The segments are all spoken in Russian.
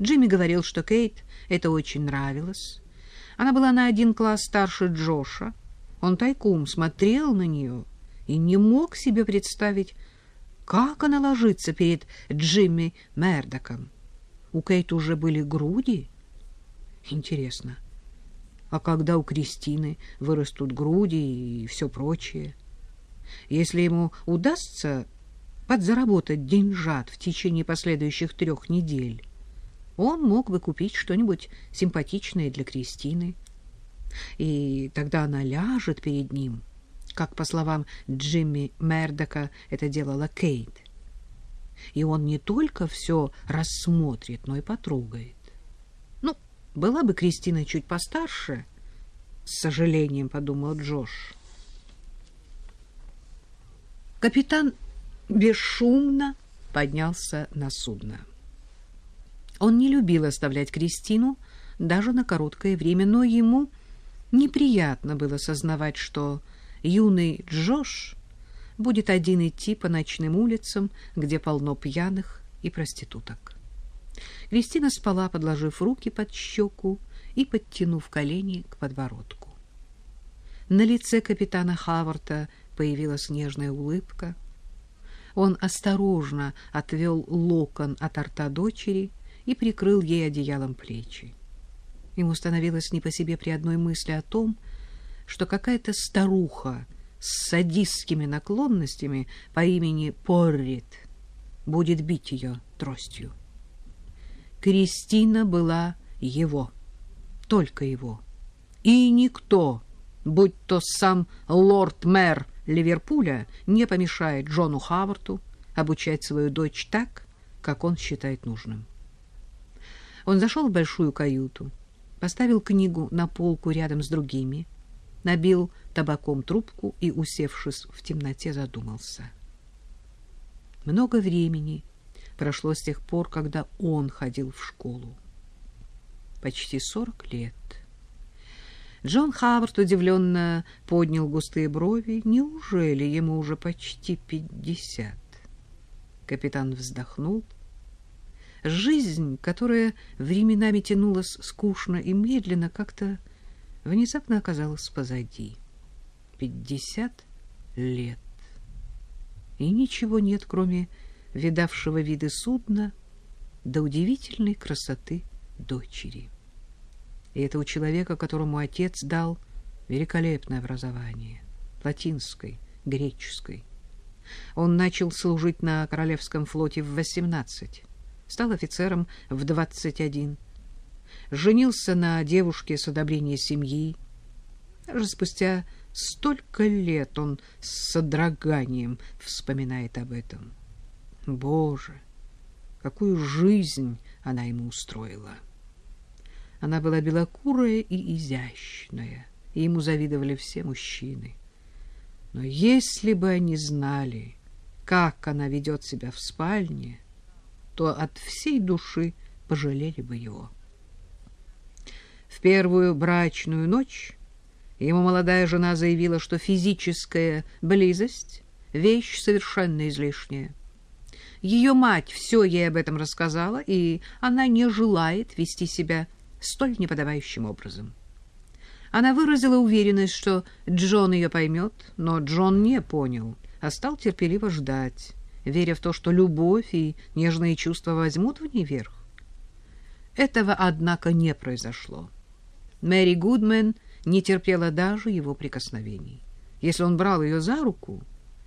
Джимми говорил, что Кейт это очень нравилось. Она была на один класс старше Джоша. Он тайком смотрел на нее и не мог себе представить, как она ложится перед Джимми Мердоком. У Кейт уже были груди. Интересно, а когда у Кристины вырастут груди и все прочее? Если ему удастся подзаработать деньжат в течение последующих трех недель, он мог бы купить что-нибудь симпатичное для Кристины. И тогда она ляжет перед ним, как, по словам Джимми Мердока, это делала Кейт. И он не только все рассмотрит, но и потрогает. Ну, была бы Кристина чуть постарше, с сожалением подумал Джош. Капитан бесшумно поднялся на судно. Он не любил оставлять Кристину даже на короткое время, но ему неприятно было сознавать, что юный Джош будет один идти по ночным улицам, где полно пьяных и проституток. Кристина спала, подложив руки под щеку и подтянув колени к подбородку. На лице капитана Хаварта появилась нежная улыбка. Он осторожно отвел локон от рта дочери и прикрыл ей одеялом плечи. Ему становилось не по себе при одной мысли о том, что какая-то старуха с садистскими наклонностями по имени Поррит будет бить ее тростью. Кристина была его, только его. И никто, будь то сам лорд-мэр Ливерпуля, не помешает Джону Хаварту обучать свою дочь так, как он считает нужным. Он зашел в большую каюту, поставил книгу на полку рядом с другими, набил табаком трубку и, усевшись в темноте, задумался. Много времени прошло с тех пор, когда он ходил в школу. Почти сорок лет. Джон Хавард удивленно поднял густые брови. Неужели ему уже почти пятьдесят? Капитан вздохнул Жизнь, которая временами тянулась скучно и медленно, как-то внезапно оказалась позади. Пятьдесят лет. И ничего нет, кроме видавшего виды судна до удивительной красоты дочери. И это у человека, которому отец дал великолепное образование, латинской, греческой. Он начал служить на Королевском флоте в восемнадцать стал офицером в 21, женился на девушке с одобрения семьи. Даже спустя столько лет он с содроганием вспоминает об этом. Боже, какую жизнь она ему устроила! Она была белокурая и изящная, и ему завидовали все мужчины. Но если бы они знали, как она ведет себя в спальне, то от всей души пожалели бы его. В первую брачную ночь ему молодая жена заявила, что физическая близость — вещь совершенно излишняя. Ее мать все ей об этом рассказала, и она не желает вести себя столь неподобающим образом. Она выразила уверенность, что Джон ее поймет, но Джон не понял, а стал терпеливо ждать веря в то, что любовь и нежные чувства возьмут в ней верх. Этого, однако, не произошло. Мэри Гудмен не терпела даже его прикосновений. Если он брал ее за руку,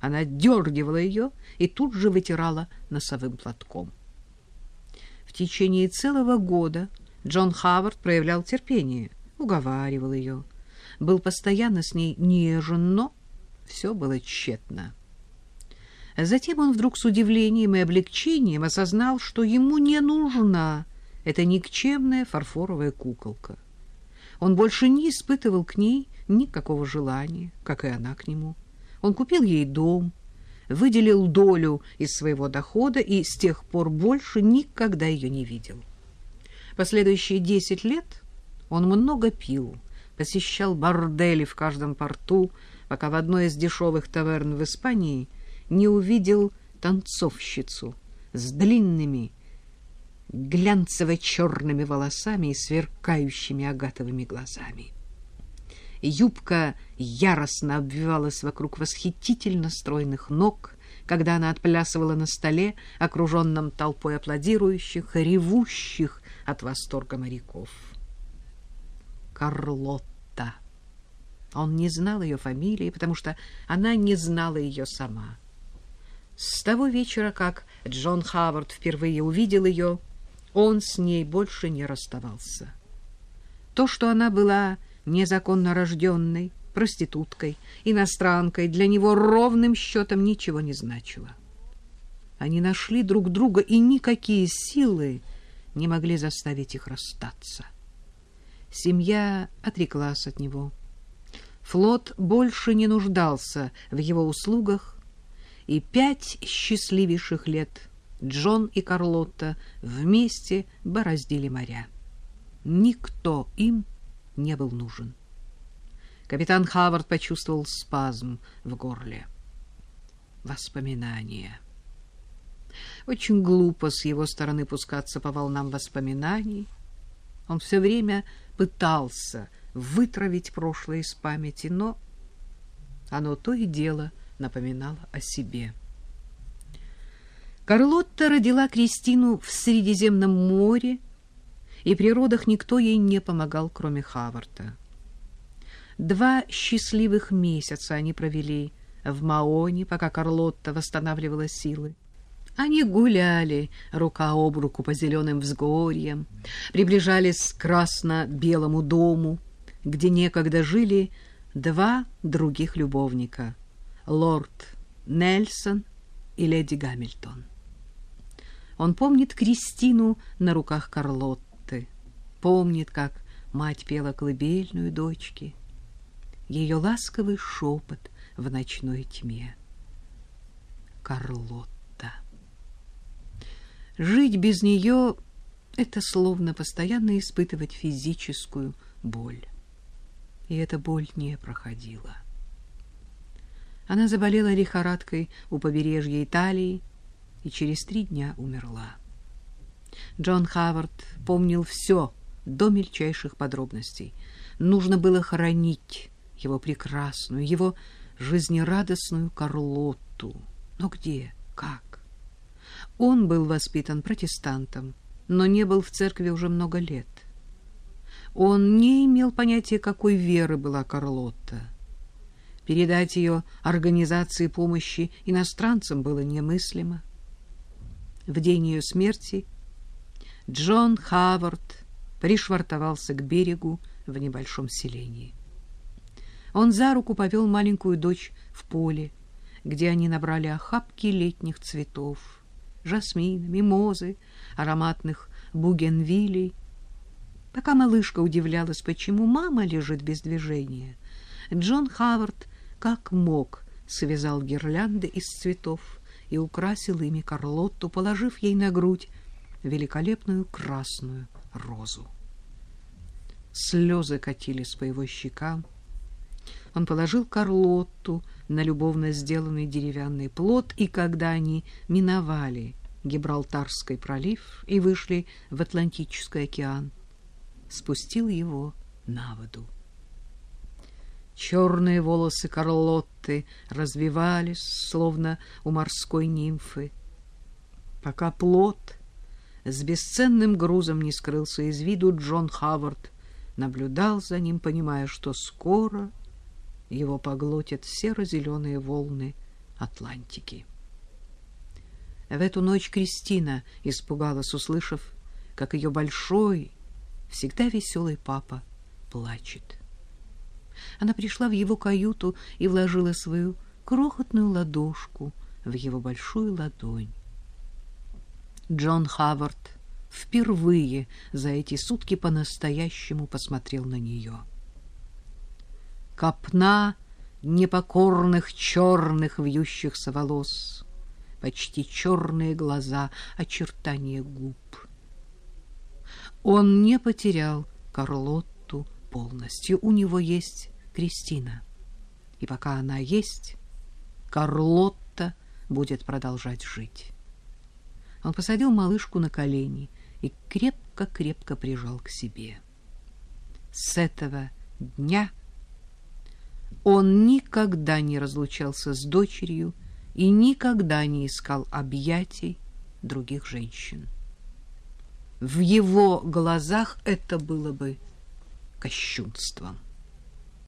она дергивала ее и тут же вытирала носовым платком. В течение целого года Джон Хавард проявлял терпение, уговаривал ее, был постоянно с ней нежен, но все было тщетно. Затем он вдруг с удивлением и облегчением осознал, что ему не нужна эта никчемная фарфоровая куколка. Он больше не испытывал к ней никакого желания, как и она к нему. Он купил ей дом, выделил долю из своего дохода и с тех пор больше никогда ее не видел. Последующие десять лет он много пил, посещал бордели в каждом порту, пока в одной из дешевых таверн в Испании – не увидел танцовщицу с длинными глянцево-черными волосами и сверкающими агатовыми глазами. Юбка яростно обвивалась вокруг восхитительно стройных ног, когда она отплясывала на столе, окруженном толпой аплодирующих, ревущих от восторга моряков. Карлотта. Он не знал ее фамилии, потому что она не знала ее сама. С того вечера, как Джон Хавард впервые увидел ее, он с ней больше не расставался. То, что она была незаконно рожденной, проституткой, иностранкой, для него ровным счетом ничего не значило. Они нашли друг друга, и никакие силы не могли заставить их расстаться. Семья отреклась от него. Флот больше не нуждался в его услугах, и пять счастливейших лет Джон и Карлотта вместе бороздили моря. Никто им не был нужен. Капитан Хавард почувствовал спазм в горле. Воспоминания. Очень глупо с его стороны пускаться по волнам воспоминаний. Он все время пытался вытравить прошлое из памяти, но оно то и дело напоминало о себе. Карлотта родила Кристину в Средиземном море, и при родах никто ей не помогал, кроме Хаварта. Два счастливых месяца они провели в Маоне, пока Карлотта восстанавливала силы. Они гуляли рука об руку по зеленым взгорьям, приближались к красно-белому дому, где некогда жили два других любовника — лорд Нельсон и леди Гамильтон. Он помнит Кристину на руках Карлотты, помнит, как мать пела колыбельную дочке, ее ласковый шепот в ночной тьме. Карлотта. Жить без нее — это словно постоянно испытывать физическую боль. И эта боль не проходила. Она заболела лихорадкой у побережья Италии и через три дня умерла. Джон Хавард помнил все до мельчайших подробностей. Нужно было хоронить его прекрасную, его жизнерадостную Карлотту. Но где? Как? Он был воспитан протестантом, но не был в церкви уже много лет. Он не имел понятия, какой веры была Карлотта. Передать ее организации помощи иностранцам было немыслимо. В день ее смерти Джон Хавард пришвартовался к берегу в небольшом селении. Он за руку повел маленькую дочь в поле, где они набрали охапки летних цветов жасмина, мимозы, ароматных бугенвилей. Пока малышка удивлялась, почему мама лежит без движения, Джон Хавард как мог связал гирлянды из цветов и украсил ими Карлотту, положив ей на грудь великолепную красную розу. Слезы катились по его щекам. Он положил Карлотту на любовно сделанный деревянный плот, и когда они миновали Гибралтарский пролив и вышли в Атлантический океан, спустил его на воду. Черные волосы Карлотты развивались, словно у морской нимфы, пока плот с бесценным грузом не скрылся из виду, Джон Хавард наблюдал за ним, понимая, что скоро его поглотят серо-зеленые волны Атлантики. В эту ночь Кристина испугалась, услышав, как ее большой, всегда веселый папа плачет. Она пришла в его каюту и вложила свою крохотную ладошку в его большую ладонь. Джон Хавард впервые за эти сутки по-настоящему посмотрел на нее — копна непокорных черных вьющихся волос, почти черные глаза, очертания губ. Он не потерял Карлотту полностью. У него есть Кристина. И пока она есть, Карлотта будет продолжать жить. Он посадил малышку на колени и крепко-крепко прижал к себе. С этого дня он никогда не разлучался с дочерью и никогда не искал объятий других женщин. В его глазах это было бы кощунством.